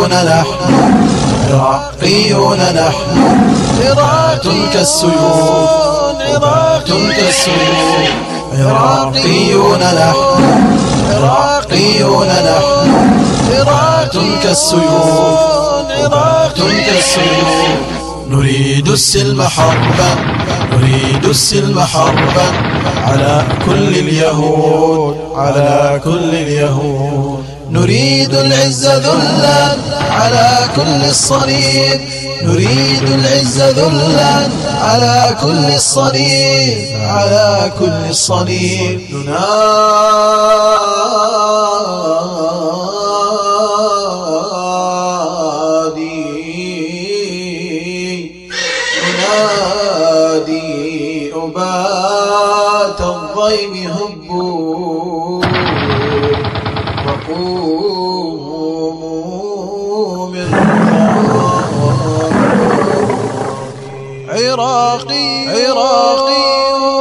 عراقيون. نحن عراقيون. نحن عراق كالسيوف عراق كالسيوف عراقيون نحن عراقيون. نحن عراق كالسيوف عراق كالسيوف نريد السلم حربا. نريد السلم حربا. على كل اليهود. على كل اليهود. نريد العز ذلا على كل الصليب. نريد العز ذلا على كل الصليب. على كل الصليب. ننادي. ننادي الضيم هبوا. من عراقي. عراقي.